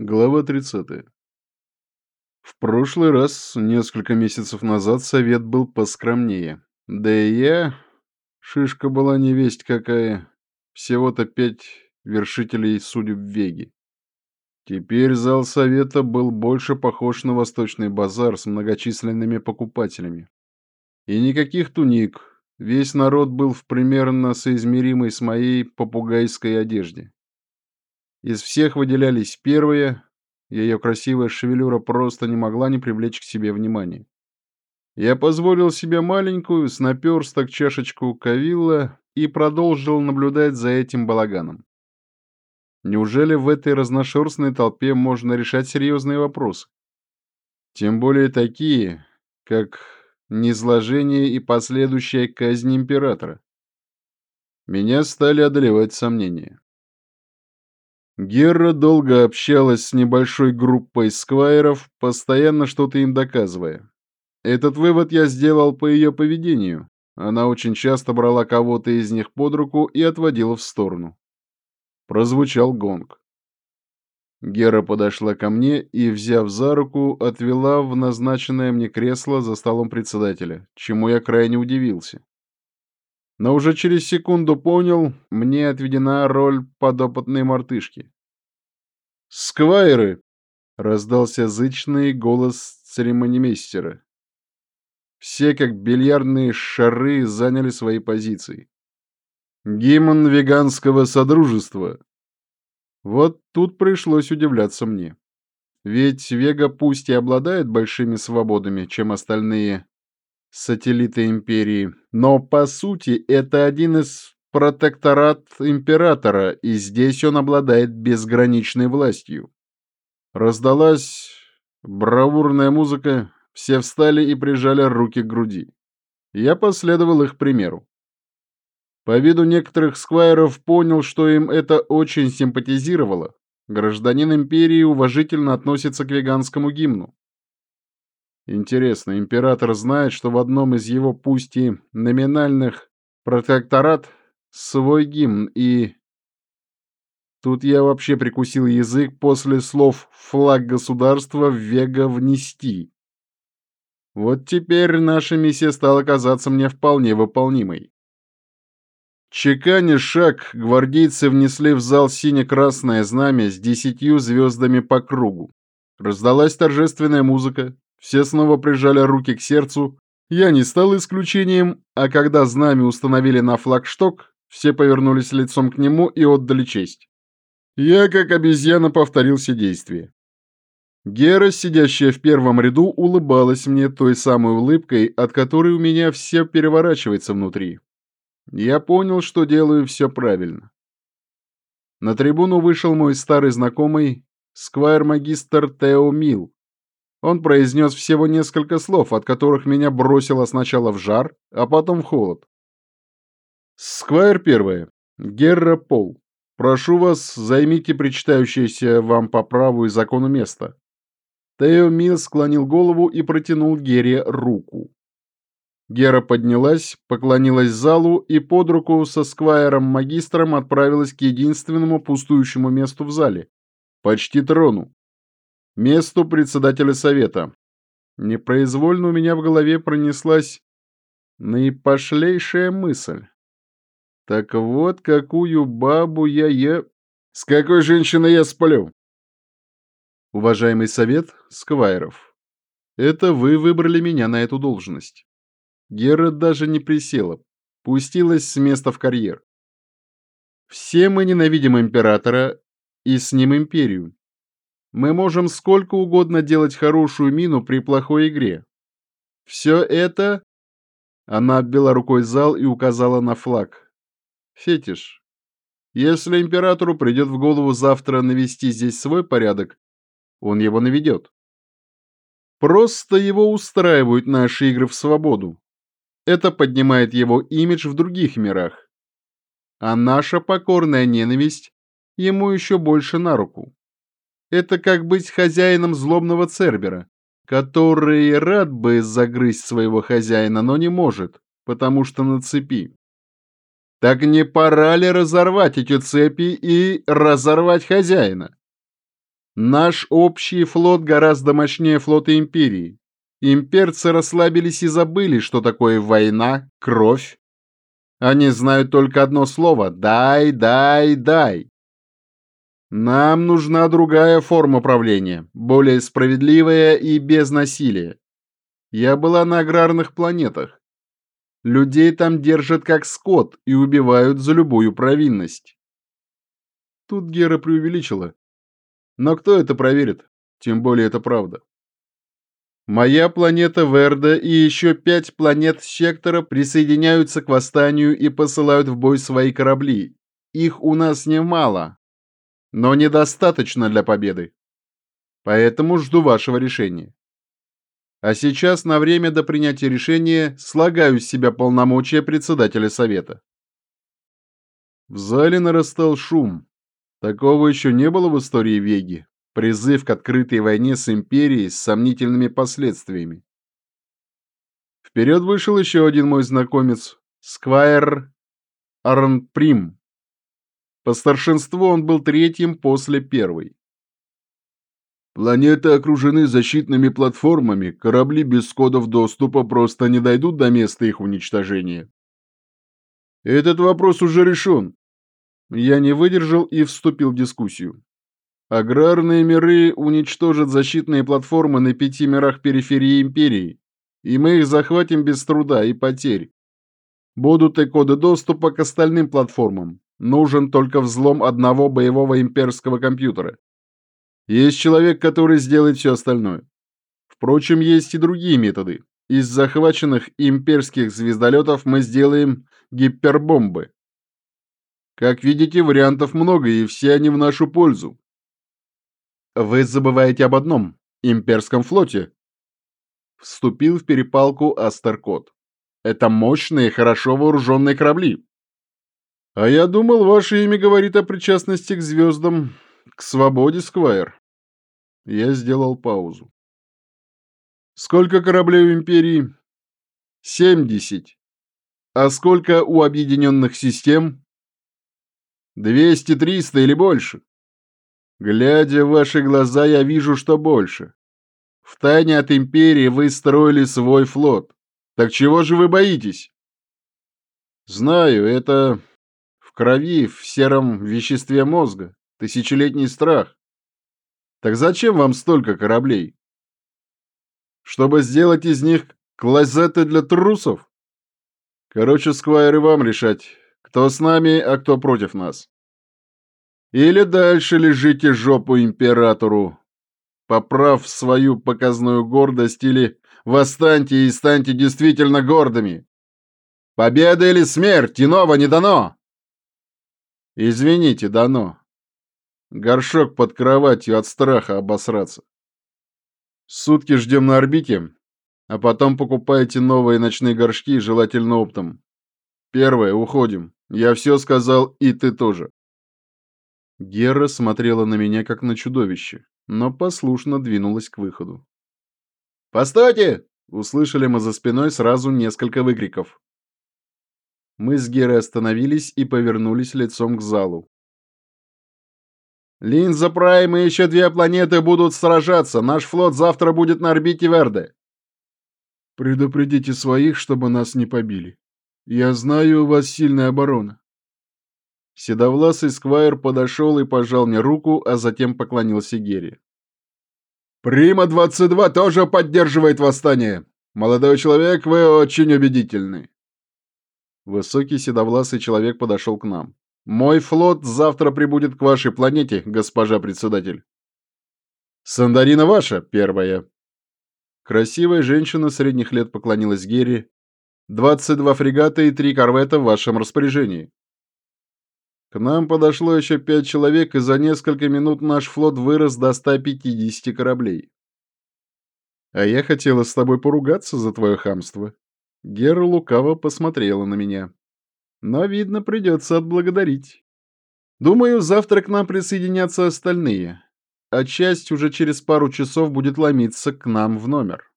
Глава 30. В прошлый раз, несколько месяцев назад, совет был поскромнее. Да и я... Шишка была не весть какая. Всего-то пять вершителей судеб Веги. Теперь зал совета был больше похож на восточный базар с многочисленными покупателями. И никаких туник. Весь народ был в примерно соизмеримой с моей попугайской одежде. Из всех выделялись первые, ее красивая шевелюра просто не могла не привлечь к себе внимания. Я позволил себе маленькую, с наперсток чашечку кавилла и продолжил наблюдать за этим балаганом. Неужели в этой разношерстной толпе можно решать серьезные вопросы? Тем более такие, как низложение и последующая казнь императора. Меня стали одолевать сомнения. Герра долго общалась с небольшой группой сквайров, постоянно что-то им доказывая. Этот вывод я сделал по ее поведению. Она очень часто брала кого-то из них под руку и отводила в сторону. Прозвучал гонг. Гера подошла ко мне и, взяв за руку, отвела в назначенное мне кресло за столом председателя, чему я крайне удивился. Но уже через секунду понял, мне отведена роль подопытной мартышки. «Сквайры!» — раздался зычный голос церемонимейстера. Все, как бильярдные шары, заняли свои позиции. Гимн веганского содружества. Вот тут пришлось удивляться мне. Ведь Вега пусть и обладает большими свободами, чем остальные сателлиты империи, но по сути это один из протекторат императора, и здесь он обладает безграничной властью. Раздалась бравурная музыка, все встали и прижали руки к груди. Я последовал их примеру. По виду некоторых сквайров понял, что им это очень симпатизировало. Гражданин империи уважительно относится к веганскому гимну. Интересно, император знает, что в одном из его пусть и номинальных протекторат свой гимн и... Тут я вообще прикусил язык после слов «флаг государства вега внести». Вот теперь наша миссия стала казаться мне вполне выполнимой. Чеканя шаг, гвардейцы внесли в зал сине-красное знамя с десятью звездами по кругу. Раздалась торжественная музыка, все снова прижали руки к сердцу. Я не стал исключением, а когда знамя установили на флагшток, все повернулись лицом к нему и отдали честь. Я, как обезьяна, повторил все действия. Гера, сидящая в первом ряду, улыбалась мне той самой улыбкой, от которой у меня все переворачивается внутри. Я понял, что делаю все правильно. На трибуну вышел мой старый знакомый, сквайр-магистр Тео Мил, он произнес всего несколько слов, от которых меня бросило сначала в жар, а потом в холод. Сквайр первое. Герра Пол. Прошу вас, займите причитающееся вам по праву и закону место. Тео Мил склонил голову и протянул Гере руку. Гера поднялась, поклонилась залу и под руку со сквайром-магистром отправилась к единственному пустующему месту в зале. Почти трону месту председателя совета. Непроизвольно у меня в голове пронеслась наипошлейшая мысль. Так вот, какую бабу я е... С какой женщиной я сплю? Уважаемый совет Сквайров, это вы выбрали меня на эту должность. Гера даже не присела, пустилась с места в карьер. Все мы ненавидим императора и с ним империю. Мы можем сколько угодно делать хорошую мину при плохой игре. Все это... Она обвела рукой зал и указала на флаг. Фетиш. Если императору придет в голову завтра навести здесь свой порядок, он его наведет. Просто его устраивают наши игры в свободу. Это поднимает его имидж в других мирах. А наша покорная ненависть ему еще больше на руку. Это как быть хозяином злобного Цербера, который рад бы загрызть своего хозяина, но не может, потому что на цепи. Так не пора ли разорвать эти цепи и разорвать хозяина? Наш общий флот гораздо мощнее флота Империи. Имперцы расслабились и забыли, что такое война, кровь. Они знают только одно слово «дай, дай, дай». Нам нужна другая форма правления, более справедливая и без насилия. Я была на аграрных планетах. Людей там держат как скот и убивают за любую провинность. Тут Гера преувеличила. Но кто это проверит? Тем более это правда. Моя планета Верда и еще пять планет Сектора присоединяются к восстанию и посылают в бой свои корабли. Их у нас немало, но недостаточно для победы. Поэтому жду вашего решения. А сейчас на время до принятия решения слагаю с себя полномочия председателя совета. В зале нарастал шум. Такого еще не было в истории Веги. Призыв к открытой войне с империей с сомнительными последствиями. Вперед вышел еще один мой знакомец, Сквайр Арнприм. По старшинству он был третьим после первой. Планеты окружены защитными платформами, корабли без кодов доступа просто не дойдут до места их уничтожения. Этот вопрос уже решен. Я не выдержал и вступил в дискуссию. Аграрные миры уничтожат защитные платформы на пяти мирах периферии Империи, и мы их захватим без труда и потерь. Будут и коды доступа к остальным платформам. Нужен только взлом одного боевого имперского компьютера. Есть человек, который сделает все остальное. Впрочем, есть и другие методы. Из захваченных имперских звездолетов мы сделаем гипербомбы. Как видите, вариантов много, и все они в нашу пользу. Вы забываете об одном – имперском флоте. Вступил в перепалку Астеркот. Это мощные, хорошо вооруженные корабли. А я думал, ваше имя говорит о причастности к звездам, к свободе, Сквайр. Я сделал паузу. Сколько кораблей у Империи? Семьдесят. А сколько у объединенных систем? Двести, триста или больше? Глядя в ваши глаза, я вижу, что больше. В тайне от Империи вы строили свой флот. Так чего же вы боитесь? Знаю, это в крови, в сером веществе мозга. Тысячелетний страх. Так зачем вам столько кораблей? Чтобы сделать из них клозеты для трусов? Короче, Сквайр, и вам решать, кто с нами, а кто против нас. Или дальше лежите жопу императору, поправ свою показную гордость, или восстаньте и станьте действительно гордыми. Победа или смерть, иного не дано. Извините, дано. Горшок под кроватью от страха обосраться. Сутки ждем на орбите, а потом покупаете новые ночные горшки, желательно оптом. Первое, уходим. Я все сказал, и ты тоже. Гера смотрела на меня, как на чудовище, но послушно двинулась к выходу. «Постойте!» — услышали мы за спиной сразу несколько выкриков. Мы с Герой остановились и повернулись лицом к залу. Линза Прайм и еще две планеты будут сражаться. Наш флот завтра будет на орбите Верде. Предупредите своих, чтобы нас не побили. Я знаю, у вас сильная оборона. Седовласый Сквайр подошел и пожал мне руку, а затем поклонился Гере. «Прима-22 тоже поддерживает восстание. Молодой человек, вы очень убедительны». Высокий седовласый человек подошел к нам. Мой флот завтра прибудет к вашей планете, госпожа председатель. Сандарина ваша, первая. Красивая женщина средних лет поклонилась Герри. 22 фрегата и три корвета в вашем распоряжении. К нам подошло еще пять человек, и за несколько минут наш флот вырос до 150 кораблей. А я хотела с тобой поругаться за твое хамство. Гера лукаво посмотрела на меня но, видно, придется отблагодарить. Думаю, завтра к нам присоединятся остальные, а часть уже через пару часов будет ломиться к нам в номер.